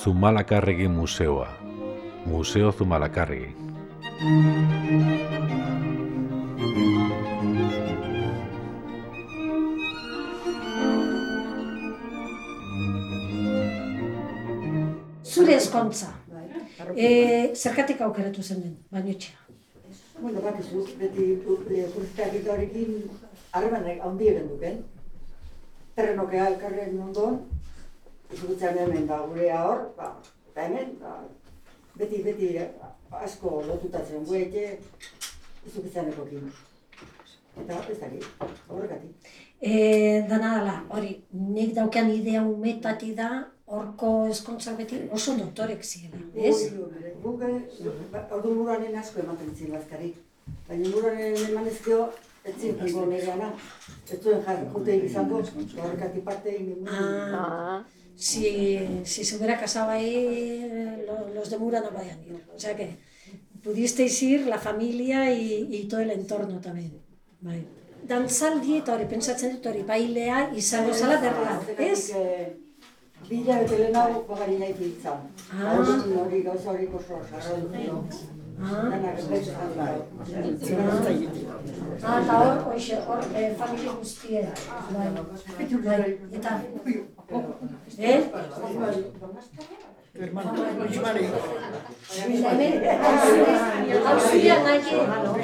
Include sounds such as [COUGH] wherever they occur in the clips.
Zumalakarregi Museoa. Museo Zumalakarregi. Zure eskontza. E, zergatik aukeratu zen den, baino txea. Bueno, bakizu, beti kurtzak horrekin harremanek handi egin duken. Terrenoke alkarren ondoan, izugutzen hemen da gure hor, ba, eta hemen, ba, beti, beti asko lotutatzen guete, izugutzen ekokin. Eta ez dakit, horregatik. E, dana dala, hori, nik daukean idea umetati da, horko eskontzak beti oso notorek ziela, ez? Guk, ordu muranen asko ematen ziren lazkari. Baina muranen emanezkio, ez zinko nereana. Ez zuen jarri izango, horregatik parte egin Ah, si, si se hubiera casado ahí, lo- los de Mura no podían ir. O sea que pudisteis ir la familia y, y todo el entorno también. Bai. Dantzaldi eta hori, pentsatzen dut hori, bailea izango zala derla, ez? Bila bete lehenago pagari nahi biltzan. Ah. Hori gauza hori oso eta hor, hoxe, hor, familia guztie. Bai. Bai. Eta, eh? Nahi,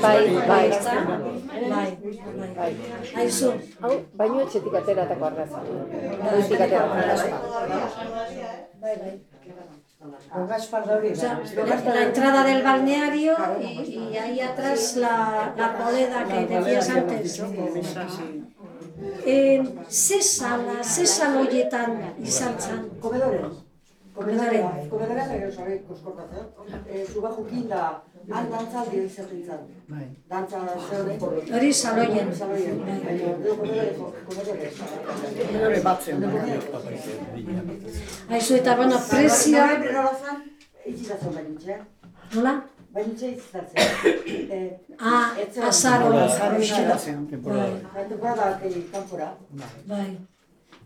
Bai, bai. ezta? Bai, bai. Aizu, Hau, baino etxetik ateratako arraza. Goitik ateratako arraza. bai, bai. Con Gaspar da hori. O sea, la, entrada del balneario y, y ahí atrás la, la bodega que decías antes. Eh, ze sala, ze saloietan izan zen? Komedoren. Komedoren egin zare koskortatzen. Eh, Zuba jukin da, han dantzaldi izaten zan. Dantza zeure. Hori saloien. Saloien. Komedoren, komedoren. Aizu eta, prezioa, Presioa... Itxizatzen bainitxe. nola? Bainitxe itxizatzen. Eh, Ah, azaro. hoxe da. Bai, kanpora. bai.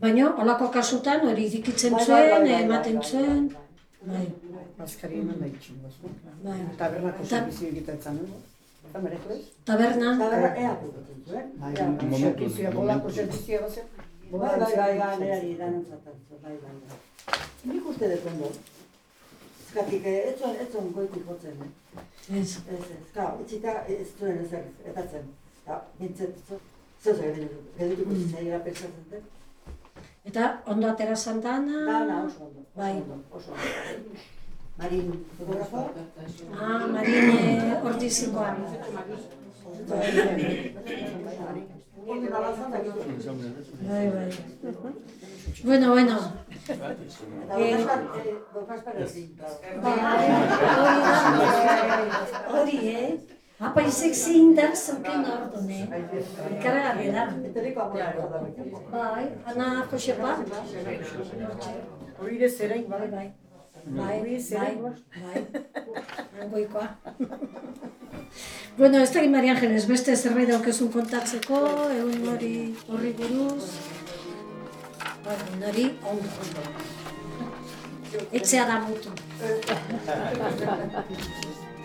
Baina, holako kasutan, hori dikitzen Bai, bai, zuen, bai, bai, ematen bai, zuen. bai, Bai, Baskari eman da itxingo zu. bai. Tabernako Ta- servizio mereko ez? Taberna, Taberna ea. Bai, bolako servizioa bazen. Bai, bai, bai, bai, nerari zuen, bai, bai, bai. Nik uste dut ondo. Zgatik, ez zuen, ez zuen goitik jotzen, eh? ez. Ez, ez, ka, itxita ez zuen ezer, eta zen. Eta, bintzet, zeu zer geldituko zitzaila pensatzen zen. Eta ondo atera santana. Dana oso ondo, Bai. oso ondo. Marin fotografo, Ah, nabazan da gero. Bai, bai. Bueno, bueno. Eta Dokaspar, eh, Claro. Bai, hori da. Zeuken orduan, eh? Ikaragarri da. Eteriko amorako da. Bai, Ana Josepa. Hori ere zerain, Bai, bai. bai. Bai, bai. Angoikoa. Bueno, ez da Mari Angeles, beste zerbait daukezun kontatzeko, egun hori horri buruz. Bai, egun hori ondo, ondo. Etxea da mutu. [LAUGHS]